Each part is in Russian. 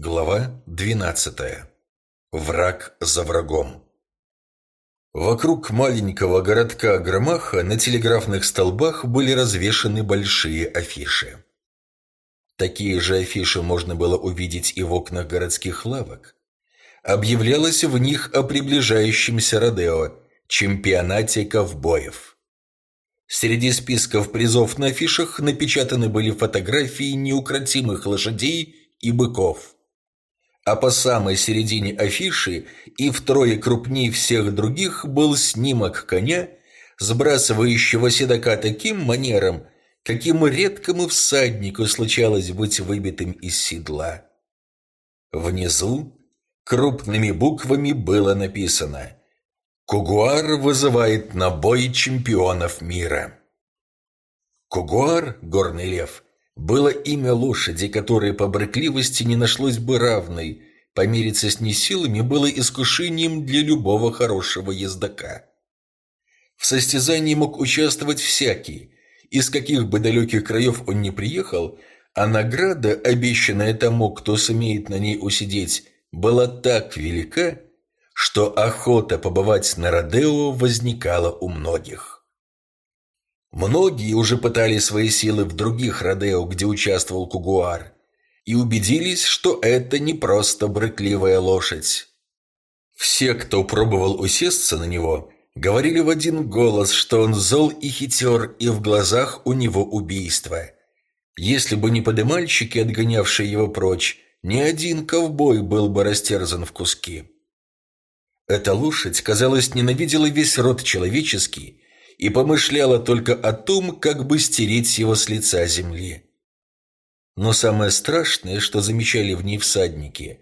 Глава 12. Враг за врагом. Вокруг маленького городка Громаха на телеграфных столбах были развешаны большие афиши. Такие же афиши можно было увидеть и в окнах городских лавок. Объявлялось в них о приближающемся Родео, чемпионате ковбоев. Среди списков призов на афишах напечатаны были фотографии неукротимых лошадей и быков – а по самой середине афиши и втрое крупнее всех других был снимок коня, сбрасывающего седока таким манером, каким редкому всаднику случалось быть выбитым из седла. Внизу крупными буквами было написано «Кугуар вызывает на бой чемпионов мира». Кугуар, горный лев – было имя лошади, которой по брыкливости не нашлось бы равной. Помириться с ней силами было искушением для любого хорошего ездака. В состязании мог участвовать всякий, из каких бы далеких краев он не приехал, а награда, обещанная тому, кто сумеет на ней усидеть, была так велика, что охота побывать на Родео возникала у многих. Многие уже пытали свои силы в других Родео, где участвовал Кугуар, и убедились, что это не просто брыкливая лошадь. Все, кто пробовал усесться на него, говорили в один голос, что он зол и хитер, и в глазах у него убийство. Если бы не подымальщики, отгонявшие его прочь, ни один ковбой был бы растерзан в куски. Эта лошадь, казалось, ненавидела весь род человеческий и помышляла только о том, как бы стереть его с лица земли. Но самое страшное, что замечали в ней всадники,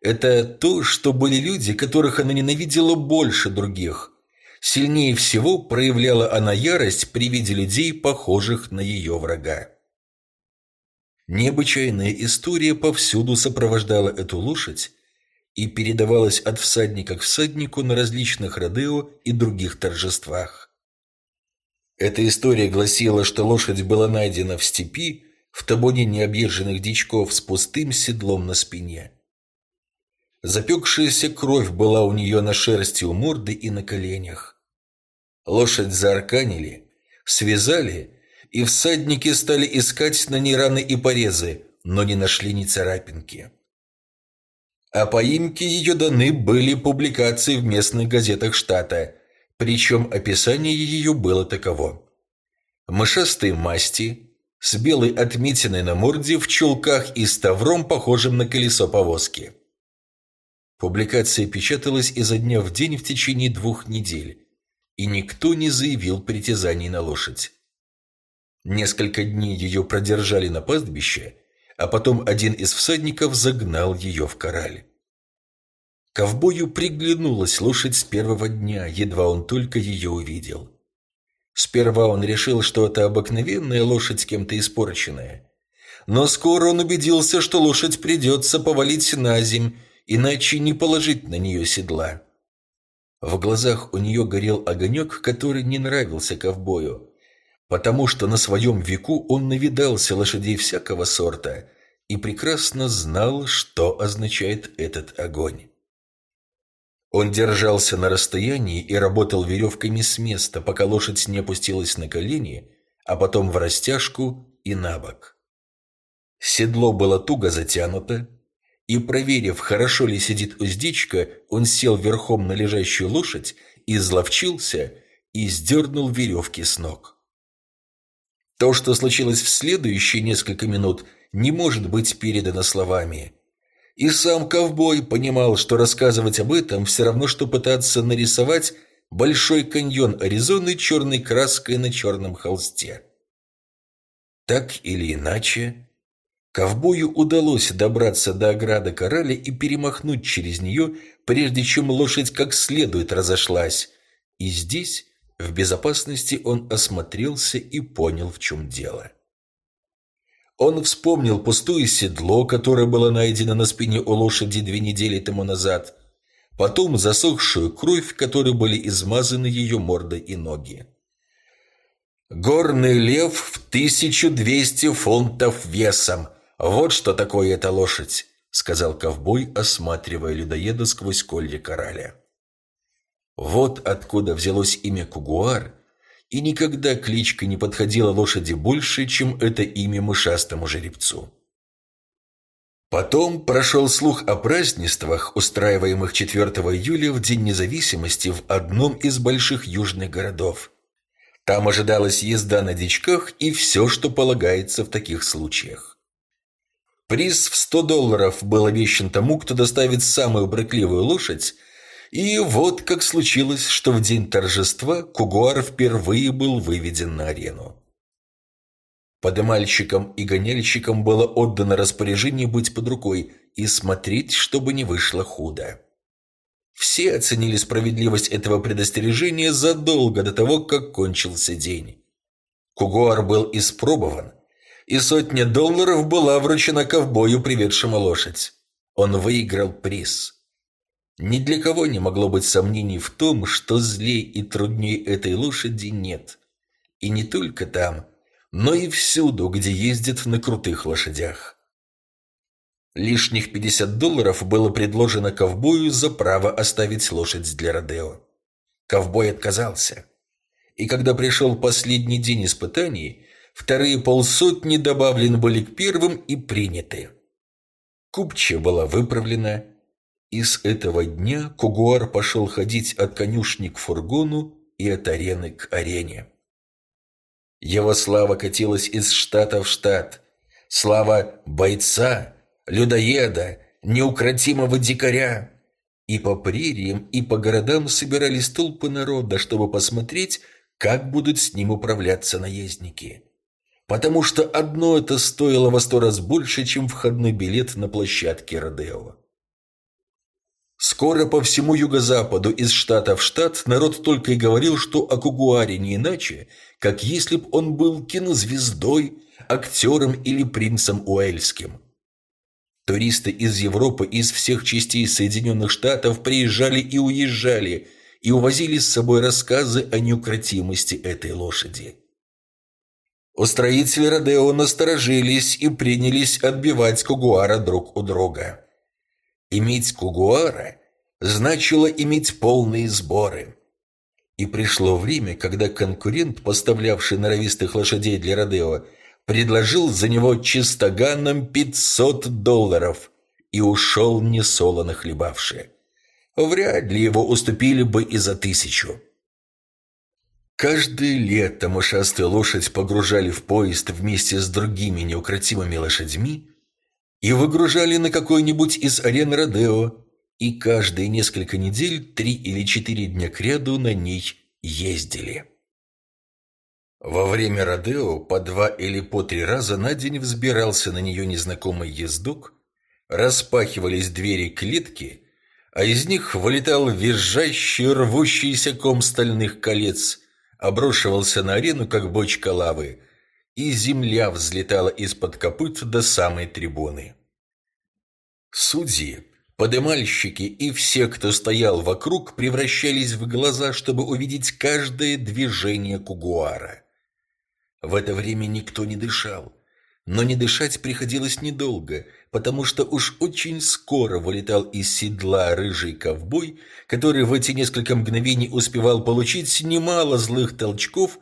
это то, что были люди, которых она ненавидела больше других. Сильнее всего проявляла она ярость при виде людей, похожих на ее врага. Необычайная история повсюду сопровождала эту лошадь и передавалась от всадника к всаднику на различных родео и других торжествах. Эта история гласила, что лошадь была найдена в степи, в табуне необъезженных дичков с пустым седлом на спине. Запекшаяся кровь была у нее на шерсти у морды и на коленях. Лошадь заарканили, связали, и всадники стали искать на ней раны и порезы, но не нашли ни царапинки. О поимке ее даны были публикации в местных газетах штата – причем описание ее было таково. Мышастые масти, с белой отметиной на морде, в чулках и ставром, похожим на колесо повозки. Публикация печаталась изо дня в день в течение двух недель, и никто не заявил притязаний на лошадь. Несколько дней ее продержали на пастбище, а потом один из всадников загнал ее в кораль. Ковбою приглянулась лошадь с первого дня, едва он только ее увидел. Сперва он решил, что это обыкновенная лошадь кем-то испорченная. Но скоро он убедился, что лошадь придется повалить на земь, иначе не положить на нее седла. В глазах у нее горел огонек, который не нравился ковбою, потому что на своем веку он навидался лошадей всякого сорта и прекрасно знал, что означает этот огонь. Он держался на расстоянии и работал веревками с места, пока лошадь не опустилась на колени, а потом в растяжку и на бок. Седло было туго затянуто, и, проверив, хорошо ли сидит уздечка, он сел верхом на лежащую лошадь, изловчился и сдернул веревки с ног. То, что случилось в следующие несколько минут, не может быть передано словами – и сам ковбой понимал, что рассказывать об этом все равно, что пытаться нарисовать большой каньон Аризоны черной краской на черном холсте. Так или иначе, ковбою удалось добраться до ограды кораля и перемахнуть через нее, прежде чем лошадь как следует разошлась. И здесь, в безопасности, он осмотрелся и понял, в чем дело. Он вспомнил пустое седло, которое было найдено на спине у лошади две недели тому назад, потом засохшую кровь, которой были измазаны ее морда и ноги. «Горный лев в 1200 фунтов весом. Вот что такое эта лошадь. — сказал ковбой, осматривая людоеда сквозь колья кораля. Вот откуда взялось имя Кугуар, и никогда кличка не подходила лошади больше, чем это имя мышастому жеребцу. Потом прошел слух о празднествах, устраиваемых 4 июля в День независимости в одном из больших южных городов. Там ожидалась езда на дичках и все, что полагается в таких случаях. Приз в 100 долларов был обещан тому, кто доставит самую брыкливую лошадь, и вот как случилось, что в день торжества Кугуар впервые был выведен на арену. Подымальщикам и гоняльщикам было отдано распоряжение быть под рукой и смотреть, чтобы не вышло худо. Все оценили справедливость этого предостережения задолго до того, как кончился день. Кугуар был испробован, и сотня долларов была вручена ковбою, приведшему лошадь. Он выиграл приз. Ни для кого не могло быть сомнений в том, что злей и трудней этой лошади нет. И не только там, но и всюду, где ездят на крутых лошадях. Лишних 50 долларов было предложено ковбою за право оставить лошадь для Родео. Ковбой отказался. И когда пришел последний день испытаний, Вторые полсотни добавлены были к первым и приняты. Купча была выправлена, и с этого дня Кугуар пошел ходить от конюшни к фургону и от арены к арене. Его слава катилась из штата в штат. Слава бойца, людоеда, неукротимого дикаря. И по прериям, и по городам собирались толпы народа, чтобы посмотреть, как будут с ним управляться наездники потому что одно это стоило во сто раз больше, чем входной билет на площадке Родео. Скоро по всему юго-западу из штата в штат народ только и говорил, что о Кугуаре не иначе, как если б он был кинозвездой, актером или принцем Уэльским. Туристы из Европы, из всех частей Соединенных Штатов приезжали и уезжали, и увозили с собой рассказы о неукротимости этой лошади. Устроители Родео насторожились и принялись отбивать Кугуара друг у друга. Иметь Кугуара значило иметь полные сборы. И пришло время, когда конкурент, поставлявший норовистых лошадей для Родео, предложил за него чистоганом 500 долларов и ушел несолоно хлебавши. Вряд ли его уступили бы и за тысячу. Каждое лето мышастую лошадь погружали в поезд вместе с другими неукротимыми лошадьми и выгружали на какой-нибудь из арен Родео, и каждые несколько недель, три или четыре дня кряду на ней ездили. Во время Родео по два или по три раза на день взбирался на нее незнакомый ездок, распахивались двери клетки, а из них вылетал визжащий рвущийся ком стальных колец – обрушивался на арену, как бочка лавы, и земля взлетала из-под копыт до самой трибуны. Судьи, подымальщики и все, кто стоял вокруг, превращались в глаза, чтобы увидеть каждое движение кугуара. В это время никто не дышал. Но не дышать приходилось недолго, потому что уж очень скоро вылетал из седла рыжий ковбой, который в эти несколько мгновений успевал получить немало злых толчков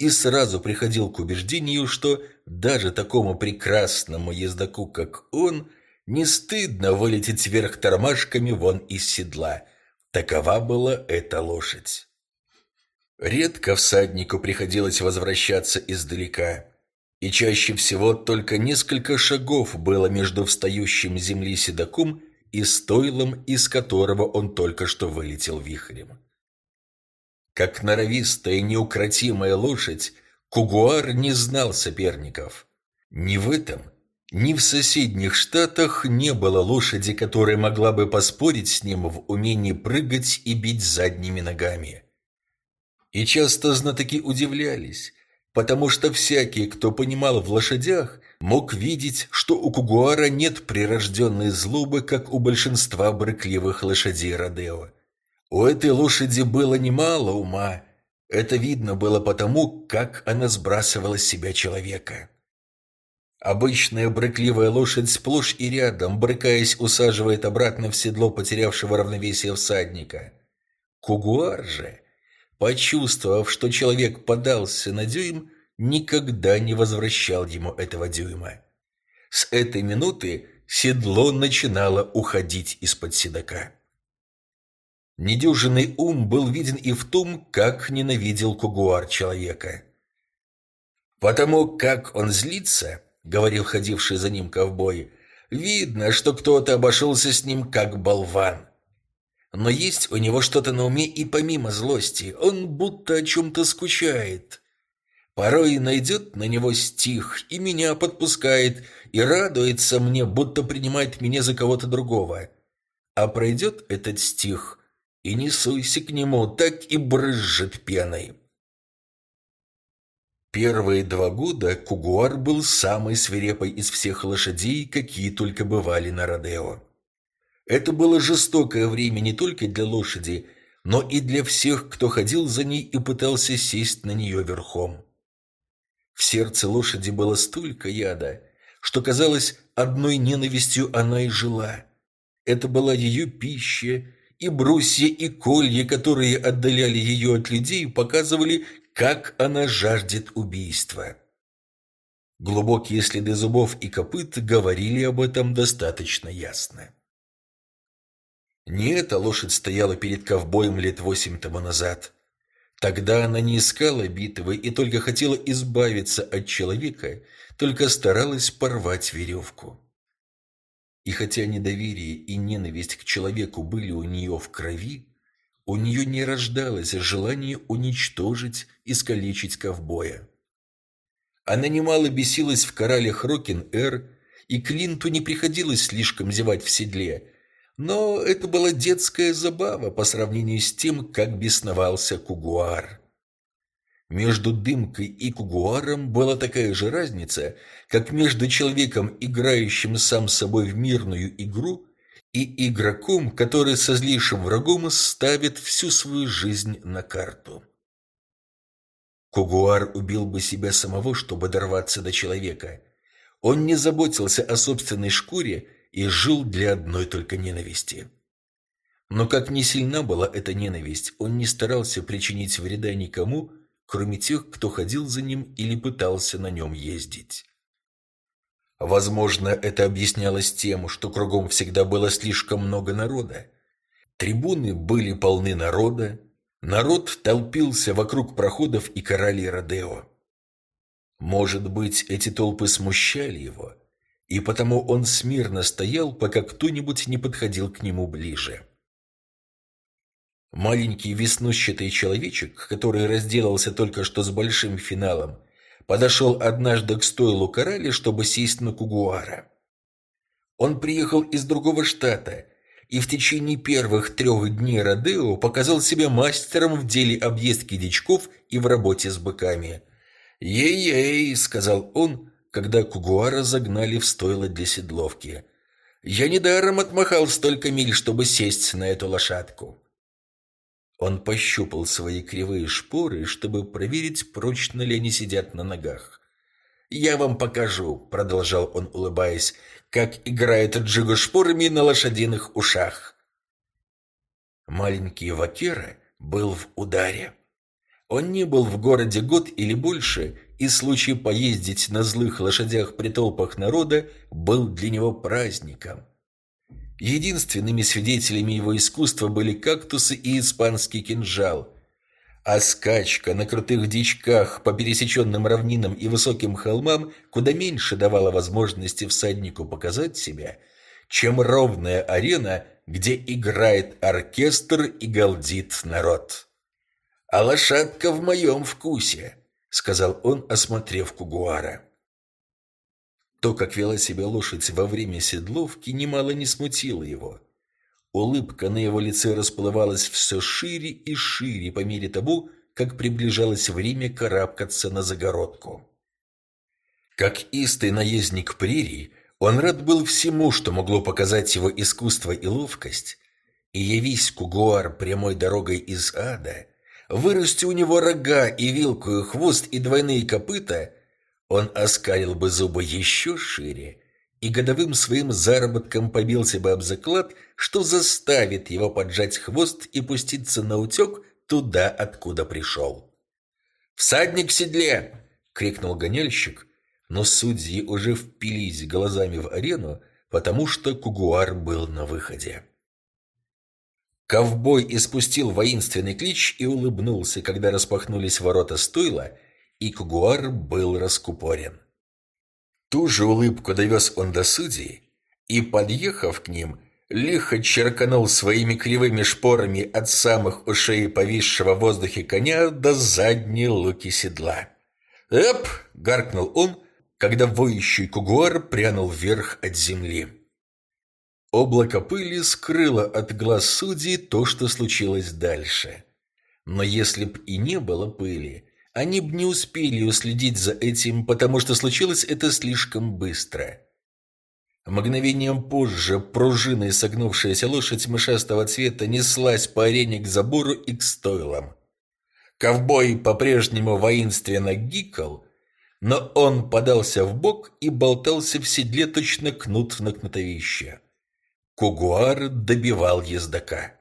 и сразу приходил к убеждению, что даже такому прекрасному ездаку, как он, не стыдно вылететь вверх тормашками вон из седла. Такова была эта лошадь. Редко всаднику приходилось возвращаться издалека – и чаще всего только несколько шагов было между встающим земли седаком и стойлом, из которого он только что вылетел вихрем. Как норовистая неукротимая лошадь, Кугуар не знал соперников. Ни в этом, ни в соседних штатах не было лошади, которая могла бы поспорить с ним в умении прыгать и бить задними ногами. И часто знатоки удивлялись, потому что всякий, кто понимал в лошадях, мог видеть, что у Кугуара нет прирожденной злобы, как у большинства брыкливых лошадей Родео. У этой лошади было немало ума. Это видно было потому, как она сбрасывала с себя человека. Обычная брыкливая лошадь сплошь и рядом, брыкаясь, усаживает обратно в седло потерявшего равновесие всадника. Кугуар же, почувствовав, что человек подался на дюйм, никогда не возвращал ему этого дюйма. С этой минуты седло начинало уходить из-под седока. Недюжинный ум был виден и в том, как ненавидел Кугуар человека. Потому как он злится, — говорил ходивший за ним ковбой. «Видно, что кто-то обошелся с ним как болван. Но есть у него что-то на уме и помимо злости. Он будто о чем-то скучает. Порой найдет на него стих и меня подпускает, и радуется мне, будто принимает меня за кого-то другого. А пройдет этот стих, и не суйся к нему, так и брызжет пеной». Первые два года Кугуар был самой свирепой из всех лошадей, какие только бывали на Родео. Это было жестокое время не только для лошади, но и для всех, кто ходил за ней и пытался сесть на нее верхом. В сердце лошади было столько яда, что, казалось, одной ненавистью она и жила. Это была ее пища, и брусья и колья, которые отдаляли ее от людей, показывали, как она жаждет убийства. Глубокие следы зубов и копыт говорили об этом достаточно ясно. Не эта лошадь стояла перед ковбоем лет восемь тому назад. Тогда она не искала битвы и только хотела избавиться от человека, только старалась порвать веревку. И хотя недоверие и ненависть к человеку были у нее в крови, у нее не рождалось желание уничтожить, искалечить ковбоя. Она немало бесилась в коралях Рокин-Эр, и Клинту не приходилось слишком зевать в седле, но это была детская забава по сравнению с тем, как бесновался Кугуар. Между дымкой и кугуаром была такая же разница, как между человеком, играющим сам собой в мирную игру, и игроком, который со злейшим врагом ставит всю свою жизнь на карту. Кугуар убил бы себя самого, чтобы дорваться до человека. Он не заботился о собственной шкуре и жил для одной только ненависти. Но как ни сильна была эта ненависть, он не старался причинить вреда никому, кроме тех, кто ходил за ним или пытался на нем ездить. Возможно, это объяснялось тем, что кругом всегда было слишком много народа. Трибуны были полны народа, народ толпился вокруг проходов и королей Родео. Может быть, эти толпы смущали его, и потому он смирно стоял, пока кто-нибудь не подходил к нему ближе. Маленький веснущатый человечек, который разделался только что с большим финалом, подошел однажды к стойлу Карали, чтобы сесть на Кугуара. Он приехал из другого штата и в течение первых трех дней Родео показал себя мастером в деле объездки дичков и в работе с быками. «Ей-ей», — сказал он, когда Кугуара загнали в стойло для седловки. «Я недаром отмахал столько миль, чтобы сесть на эту лошадку». Он пощупал свои кривые шпоры, чтобы проверить, прочно ли они сидят на ногах. «Я вам покажу», — продолжал он, улыбаясь, «как играет Джиго шпорами на лошадиных ушах». Маленький Вакера был в ударе. Он не был в городе год или больше, и случай поездить на злых лошадях при толпах народа был для него праздником. Единственными свидетелями его искусства были кактусы и испанский кинжал. А скачка на крутых дичках по пересеченным равнинам и высоким холмам куда меньше давала возможности всаднику показать себя, чем ровная арена, где играет оркестр и галдит народ. «А лошадка в моем вкусе», — сказал он, осмотрев Кугуара. То, как вела себя лошадь во время седловки, немало не смутило его. Улыбка на его лице расплывалась все шире и шире по мере того, как приближалось время карабкаться на загородку. Как истый наездник прерий, он рад был всему, что могло показать его искусство и ловкость, и явись Кугуар прямой дорогой из ада, вырасти у него рога и вилку и хвост и двойные копыта – Он оскалил бы зубы еще шире и годовым своим заработком побился бы об заклад, что заставит его поджать хвост и пуститься на утек туда, откуда пришел. «Всадник в седле!» — крикнул гонельщик, но судьи уже впились глазами в арену, потому что Кугуар был на выходе. Ковбой испустил воинственный клич и улыбнулся, когда распахнулись ворота стойла, и Кугуар был раскупорен. Ту же улыбку довез он до судей, и, подъехав к ним, лихо черканул своими кривыми шпорами от самых ушей повисшего в воздухе коня до задней луки седла. «Эп!» — гаркнул он, когда воющий кугуар прянул вверх от земли. Облако пыли скрыло от глаз судей то, что случилось дальше. Но если б и не было пыли, они б не успели уследить за этим, потому что случилось это слишком быстро. Мгновением позже пружиной согнувшаяся лошадь мышастого цвета неслась по арене к забору и к стойлам. Ковбой по-прежнему воинственно гикал, но он подался в бок и болтался в седле точно кнут на кнутовище. Кугуар добивал ездока.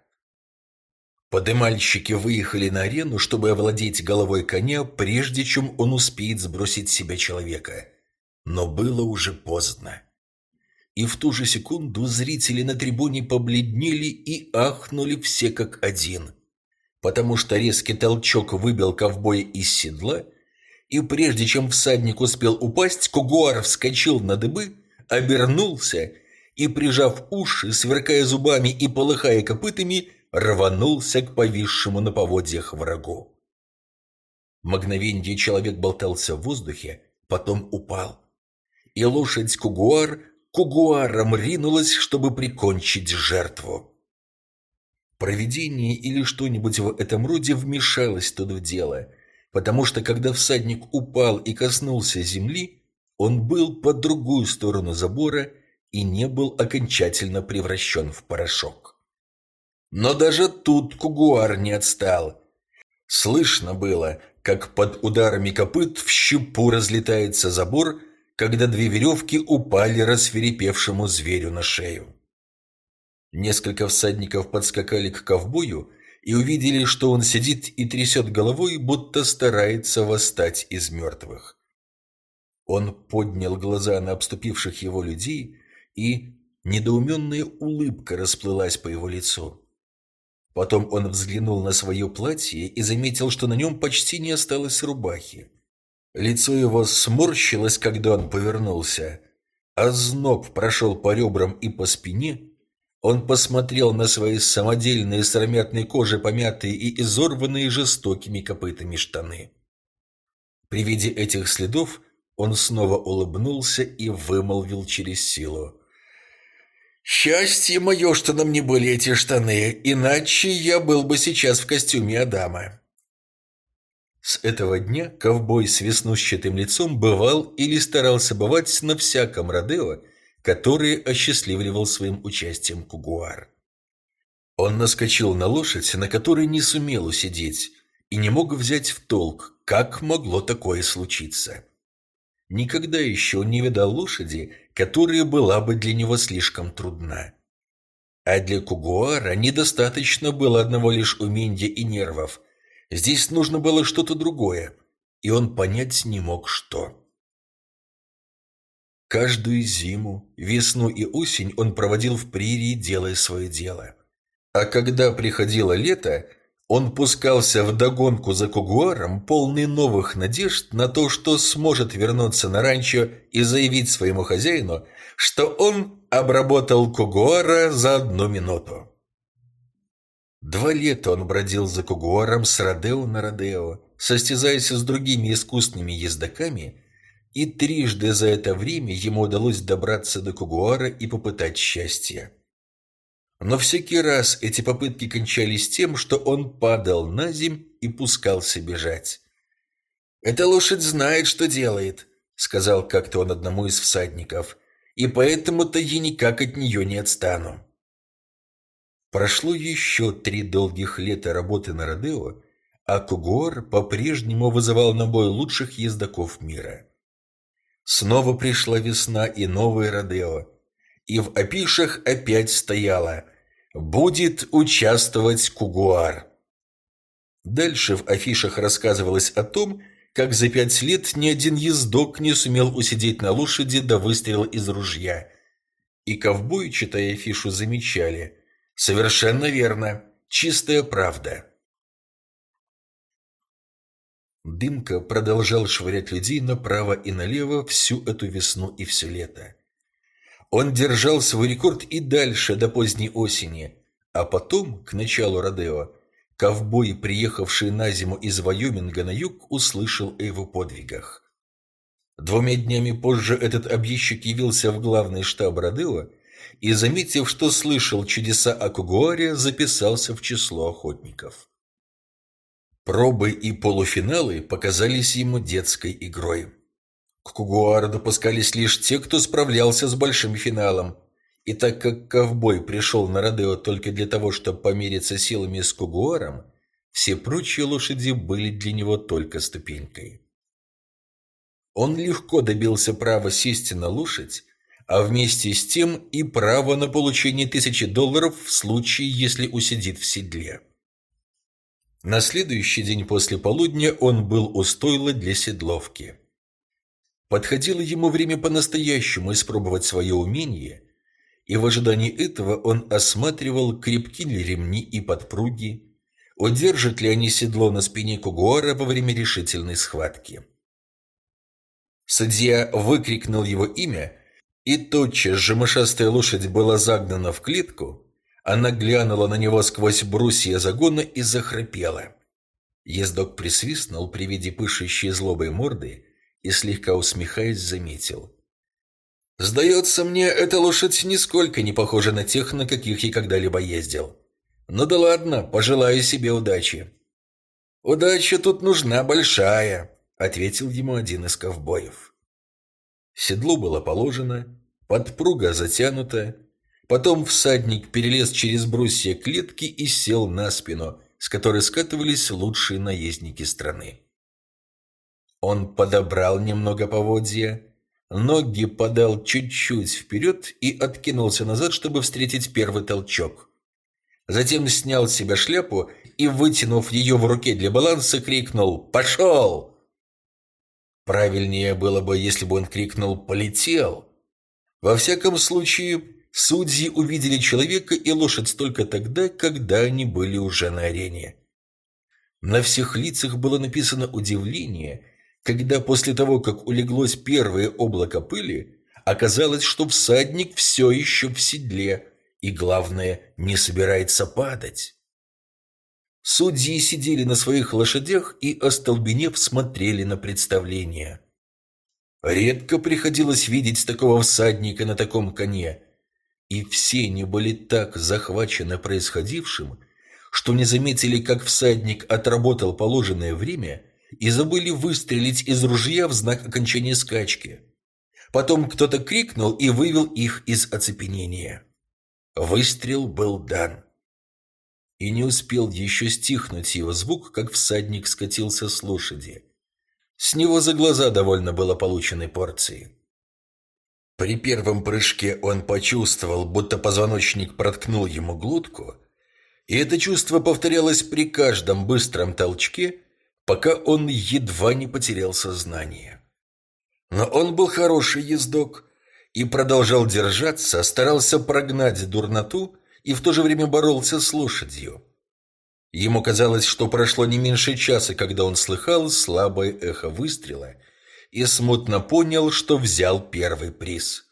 Подымальщики выехали на арену, чтобы овладеть головой коня, прежде чем он успеет сбросить с себя человека. Но было уже поздно. И в ту же секунду зрители на трибуне побледнели и ахнули все как один. Потому что резкий толчок выбил ковбоя из седла, и прежде чем всадник успел упасть, Кугуар вскочил на дыбы, обернулся и, прижав уши, сверкая зубами и полыхая копытами, рванулся к повисшему на поводьях врагу. Мгновенье человек болтался в воздухе, потом упал. И лошадь Кугуар кугуаром ринулась, чтобы прикончить жертву. Провидение или что-нибудь в этом роде вмешалось тут в дело, потому что когда всадник упал и коснулся земли, он был по другую сторону забора и не был окончательно превращен в порошок. Но даже тут Кугуар не отстал. Слышно было, как под ударами копыт в щепу разлетается забор, когда две веревки упали рассверепевшему зверю на шею. Несколько всадников подскакали к ковбою и увидели, что он сидит и трясет головой, будто старается восстать из мертвых. Он поднял глаза на обступивших его людей и недоуменная улыбка расплылась по его лицу. Потом он взглянул на свое платье и заметил, что на нем почти не осталось рубахи. Лицо его сморщилось, когда он повернулся, а зноб прошел по ребрам и по спине. Он посмотрел на свои самодельные сыромятной кожи помятые и изорванные жестокими копытами штаны. При виде этих следов он снова улыбнулся и вымолвил через силу. Счастье мое, что на мне были эти штаны, иначе я был бы сейчас в костюме Адама. С этого дня ковбой с веснущатым лицом бывал или старался бывать на всяком родео, который осчастливливал своим участием Кугуар. Он наскочил на лошадь, на которой не сумел усидеть, и не мог взять в толк, как могло такое случиться. Никогда еще не видал лошади, которая была бы для него слишком трудна. А для Кугуара недостаточно было одного лишь умения и нервов. Здесь нужно было что-то другое, и он понять не мог, что. Каждую зиму, весну и осень он проводил в прерии, делая свое дело. А когда приходило лето, он пускался в догонку за Кугуаром, полный новых надежд на то, что сможет вернуться на ранчо и заявить своему хозяину, что он обработал Кугуара за одну минуту. Два лета он бродил за Кугуаром с Родео на Родео, состязаясь с другими искусными ездаками, и трижды за это время ему удалось добраться до Кугуара и попытать счастье. Но всякий раз эти попытки кончались тем, что он падал на земь и пускался бежать. «Эта лошадь знает, что делает», — сказал как-то он одному из всадников, «и поэтому-то я никак от нее не отстану». Прошло еще три долгих лета работы на Родео, а Кугуар по-прежнему вызывал на бой лучших ездаков мира. Снова пришла весна и новый Родео. И в афишах опять стояло «Будет участвовать Кугуар». Дальше в афишах рассказывалось о том, как за пять лет ни один ездок не сумел усидеть на лошади до выстрела из ружья. И ковбои, читая афишу, замечали «Совершенно верно, чистая правда». Дымка продолжал швырять людей направо и налево всю эту весну и все лето. Он держал свой рекорд и дальше, до поздней осени, а потом, к началу Родео, ковбой, приехавший на зиму из Вайоминга на юг, услышал о его подвигах. Двумя днями позже этот объездчик явился в главный штаб Родео и, заметив, что слышал чудеса о Кугуаре, записался в число охотников. Пробы и полуфиналы показались ему детской игрой. К Кугуару допускались лишь те, кто справлялся с большим финалом. И так как ковбой пришел на Родео только для того, чтобы помериться силами с Кугуаром, все прочие лошади были для него только ступенькой. Он легко добился права сесть на лошадь, а вместе с тем и право на получение тысячи долларов в случае, если усидит в седле. На следующий день после полудня он был у стойла для седловки. Подходило ему время по-настоящему испробовать свое умение, и в ожидании этого он осматривал, крепки ли ремни и подпруги, удержат ли они седло на спине кугуара во время решительной схватки. Судья выкрикнул его имя, и тотчас же мышастая лошадь была загнана в клетку, она глянула на него сквозь брусья загона и захрапела. Ездок присвистнул при виде пышущей злобой морды и, слегка усмехаясь, заметил. «Сдается мне, эта лошадь нисколько не похожа на тех, на каких я когда-либо ездил. Ну да ладно, пожелаю себе удачи». «Удача тут нужна большая», — ответил ему один из ковбоев. Седло было положено, подпруга затянута, Потом всадник перелез через брусья клетки и сел на спину, с которой скатывались лучшие наездники страны. Он подобрал немного поводья, ноги подал чуть-чуть вперед и откинулся назад, чтобы встретить первый толчок. Затем снял с себя шляпу и, вытянув ее в руке для баланса, крикнул «Пошел!». Правильнее было бы, если бы он крикнул «Полетел!». Во всяком случае, Судьи увидели человека и лошадь только тогда, когда они были уже на арене. На всех лицах было написано удивление, когда после того, как улеглось первое облако пыли, оказалось, что всадник все еще в седле и, главное, не собирается падать. Судьи сидели на своих лошадях и, остолбенев, смотрели на представление. Редко приходилось видеть такого всадника на таком коне – и все не были так захвачены происходившим, что не заметили, как всадник отработал положенное время и забыли выстрелить из ружья в знак окончания скачки. Потом кто-то крикнул и вывел их из оцепенения. Выстрел был дан. И не успел еще стихнуть его звук, как всадник скатился с лошади. С него за глаза довольно было полученной порции. При первом прыжке он почувствовал, будто позвоночник проткнул ему глотку, и это чувство повторялось при каждом быстром толчке, пока он едва не потерял сознание. Но он был хороший ездок и продолжал держаться, старался прогнать дурноту и в то же время боролся с лошадью. Ему казалось, что прошло не меньше часа, когда он слыхал слабое эхо выстрела – и смутно понял, что взял первый приз.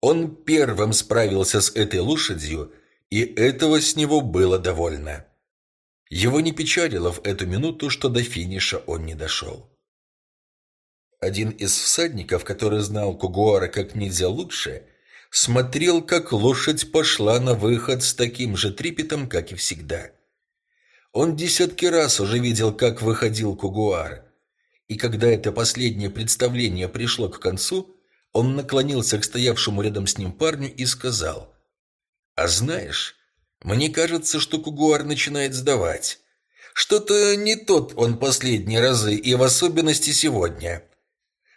Он первым справился с этой лошадью, и этого с него было довольно. Его не печалило в эту минуту, что до финиша он не дошел. Один из всадников, который знал Кугуара как нельзя лучше, смотрел, как лошадь пошла на выход с таким же трепетом, как и всегда. Он десятки раз уже видел, как выходил Кугуар, и когда это последнее представление пришло к концу, он наклонился к стоявшему рядом с ним парню и сказал, «А знаешь, мне кажется, что Кугуар начинает сдавать. Что-то не тот он последние разы, и в особенности сегодня.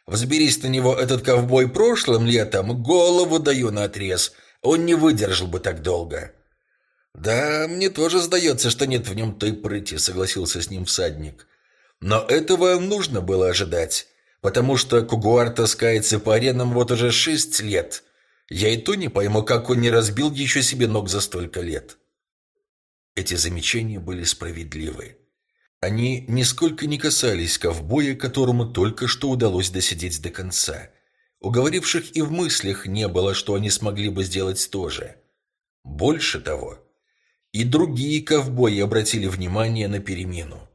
Взберись на него этот ковбой прошлым летом, голову даю на отрез. Он не выдержал бы так долго. Да, мне тоже сдается, что нет в нем той прыти, согласился с ним всадник. Но этого нужно было ожидать, потому что Кугуар таскается по аренам вот уже шесть лет. Я и то не пойму, как он не разбил еще себе ног за столько лет. Эти замечания были справедливы. Они нисколько не касались ковбоя, которому только что удалось досидеть до конца. Уговоривших и в мыслях не было, что они смогли бы сделать то же. Больше того, и другие ковбои обратили внимание на перемену.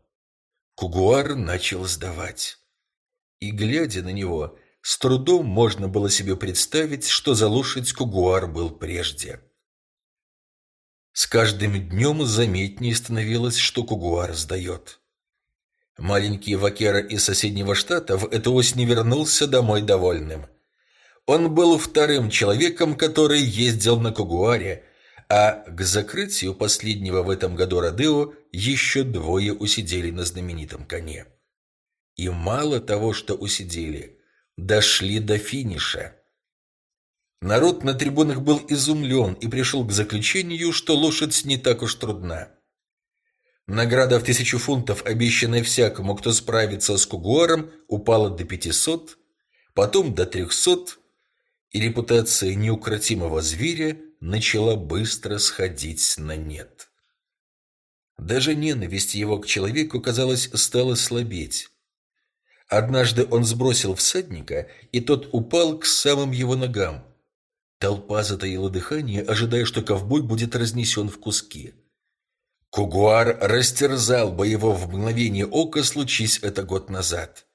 Кугуар начал сдавать. И, глядя на него, с трудом можно было себе представить, что за лошадь Кугуар был прежде. С каждым днем заметнее становилось, что Кугуар сдает. Маленький Вакера из соседнего штата в эту осень вернулся домой довольным. Он был вторым человеком, который ездил на Кугуаре, а к закрытию последнего в этом году Родео еще двое усидели на знаменитом коне. И мало того, что усидели, дошли до финиша. Народ на трибунах был изумлен и пришел к заключению, что лошадь не так уж трудна. Награда в тысячу фунтов, обещанная всякому, кто справится с Кугуаром, упала до пятисот, потом до трехсот, и репутация неукротимого зверя начала быстро сходить на нет. Даже ненависть его к человеку, казалось, стала слабеть. Однажды он сбросил всадника, и тот упал к самым его ногам. Толпа затаила дыхание, ожидая, что ковбой будет разнесен в куски. Кугуар растерзал бы его в мгновение ока, случись это год назад.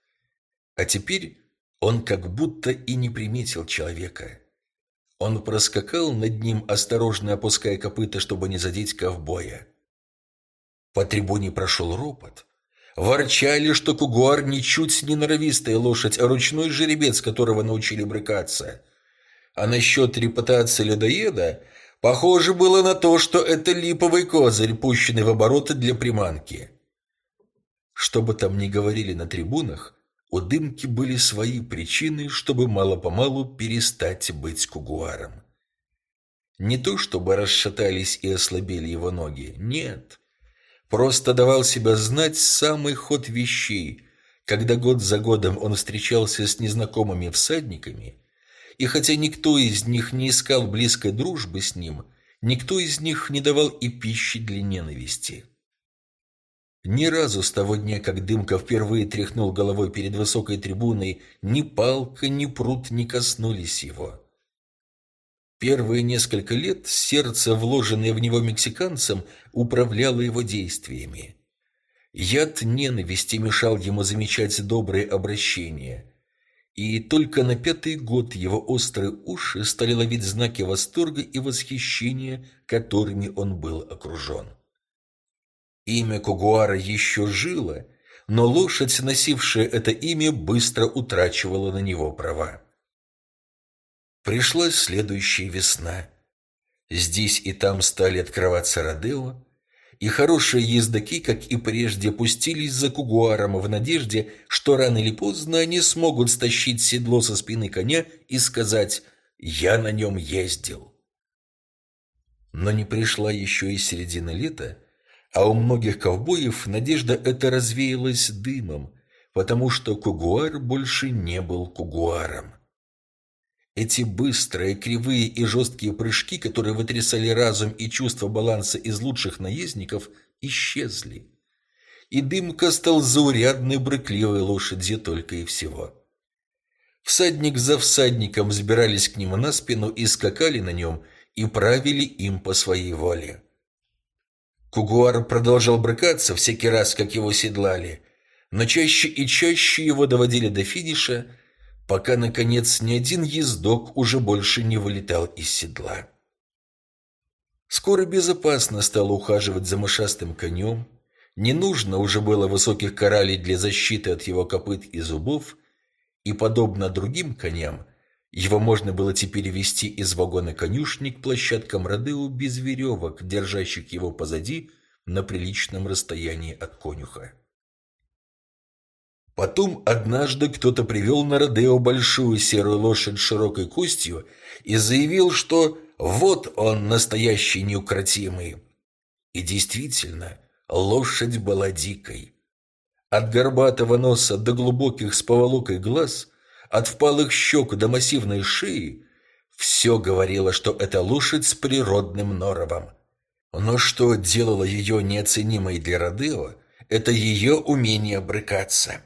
А теперь он как будто и не приметил человека. Он проскакал над ним, осторожно опуская копыта, чтобы не задеть ковбоя. По трибуне прошел ропот. Ворчали, что Кугуар ничуть не норовистая лошадь, а ручной жеребец, которого научили брыкаться. А насчет репутации людоеда, похоже было на то, что это липовый козырь, пущенный в обороты для приманки. Что бы там ни говорили на трибунах, у Дымки были свои причины, чтобы мало-помалу перестать быть кугуаром. Не то, чтобы расшатались и ослабели его ноги, нет. Просто давал себя знать самый ход вещей, когда год за годом он встречался с незнакомыми всадниками – и хотя никто из них не искал близкой дружбы с ним, никто из них не давал и пищи для ненависти. Ни разу с того дня, как Дымка впервые тряхнул головой перед высокой трибуной, ни палка, ни пруд не коснулись его. Первые несколько лет сердце, вложенное в него мексиканцем, управляло его действиями. Яд ненависти мешал ему замечать добрые обращения – и только на пятый год его острые уши стали ловить знаки восторга и восхищения, которыми он был окружен. Имя Кугуара еще жило, но лошадь, носившая это имя, быстро утрачивала на него права. Пришла следующая весна. Здесь и там стали открываться Родео, и хорошие ездаки, как и прежде, пустились за кугуаром в надежде, что рано или поздно они смогут стащить седло со спины коня и сказать «Я на нем ездил». Но не пришла еще и середина лета, а у многих ковбоев надежда эта развеялась дымом, потому что кугуар больше не был кугуаром. Эти быстрые, кривые и жесткие прыжки, которые вытрясали разум и чувство баланса из лучших наездников, исчезли. И дымка стал заурядной брыкливой лошадью только и всего. Всадник за всадником взбирались к нему на спину и скакали на нем, и правили им по своей воле. Кугуар продолжал брыкаться всякий раз, как его седлали, но чаще и чаще его доводили до финиша, пока, наконец, ни один ездок уже больше не вылетал из седла. Скоро безопасно стало ухаживать за мышастым конем, не нужно уже было высоких коралей для защиты от его копыт и зубов, и, подобно другим коням, его можно было теперь вести из вагона конюшни к площадкам Родео без веревок, держащих его позади на приличном расстоянии от конюха. Потом однажды кто-то привел на Родео большую серую лошадь широкой костью и заявил, что вот он настоящий неукротимый. И действительно, лошадь была дикой. От горбатого носа до глубоких с поволокой глаз, от впалых щек до массивной шеи, все говорило, что это лошадь с природным норовом. Но что делало ее неоценимой для Родео, это ее умение брыкаться.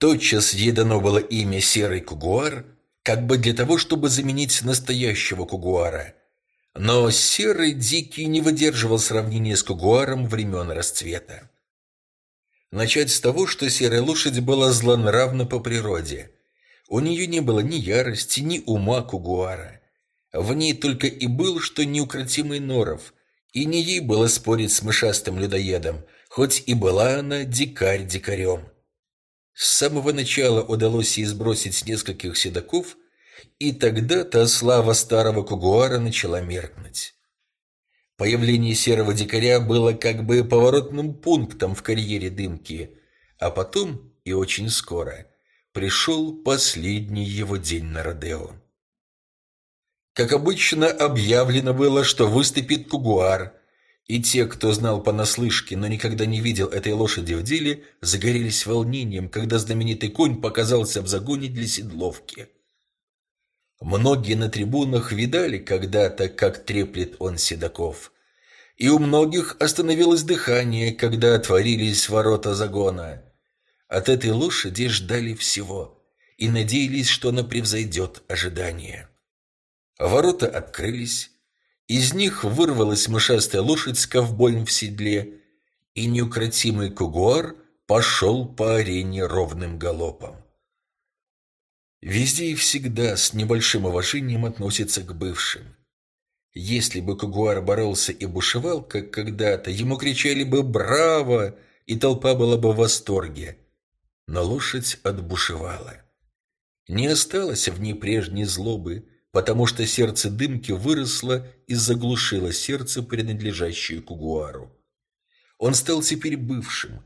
Тотчас ей было имя Серый Кугуар, как бы для того, чтобы заменить настоящего Кугуара. Но Серый Дикий не выдерживал сравнения с Кугуаром времен расцвета. Начать с того, что Серая Лошадь была злонравна по природе. У нее не было ни ярости, ни ума Кугуара. В ней только и был, что неукротимый норов, и не ей было спорить с мышастым людоедом, хоть и была она дикарь дикарем. С самого начала удалось ей сбросить нескольких седаков, и тогда та слава старого Кугуара начала меркнуть. Появление серого дикаря было как бы поворотным пунктом в карьере дымки, а потом, и очень скоро, пришел последний его день на Родео. Как обычно, объявлено было, что выступит Кугуар, и те, кто знал понаслышке, но никогда не видел этой лошади в деле, загорелись волнением, когда знаменитый конь показался в загоне для седловки. Многие на трибунах видали когда-то, как треплет он седаков. И у многих остановилось дыхание, когда отворились ворота загона. От этой лошади ждали всего и надеялись, что она превзойдет ожидания. Ворота открылись, из них вырвалась мышастая лошадь с ковбоем в седле, и неукротимый кугуар пошел по арене ровным галопом. Везде и всегда с небольшим уважением относятся к бывшим. Если бы Кугуар боролся и бушевал, как когда-то, ему кричали бы «Браво!» и толпа была бы в восторге. Но лошадь отбушевала. Не осталось в ней прежней злобы, потому что сердце дымки выросло и заглушило сердце, принадлежащее Кугуару. Он стал теперь бывшим,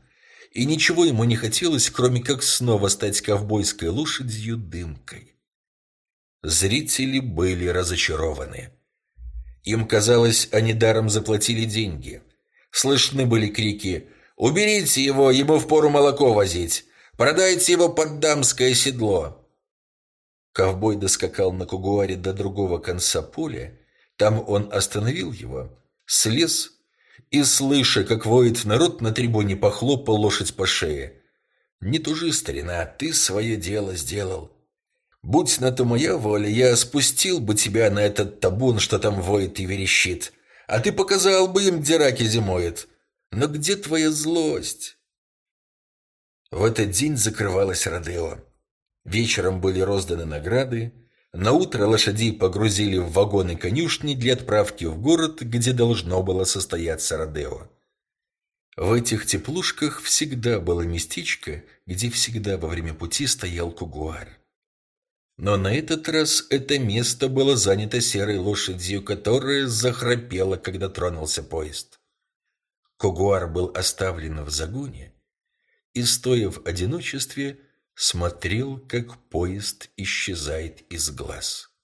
и ничего ему не хотелось, кроме как снова стать ковбойской лошадью дымкой. Зрители были разочарованы. Им казалось, они даром заплатили деньги. Слышны были крики «Уберите его, ему впору молоко возить! Продайте его под дамское седло!» Ковбой доскакал на кугуаре до другого конца поля, там он остановил его, слез и, слыша, как воет народ, на трибуне похлопал лошадь по шее. «Не тужи, старина, ты свое дело сделал. Будь на то моя воля, я спустил бы тебя на этот табун, что там воет и верещит, а ты показал бы им, где раки зимуют. Но где твоя злость?» В этот день закрывалась Родео. Вечером были розданы награды. На утро лошадей погрузили в вагоны конюшни для отправки в город, где должно было состояться Родео. В этих теплушках всегда было местечко, где всегда во время пути стоял кугуар. Но на этот раз это место было занято серой лошадью, которая захрапела, когда тронулся поезд. Кугуар был оставлен в загоне и, стоя в одиночестве, смотрел, как поезд исчезает из глаз.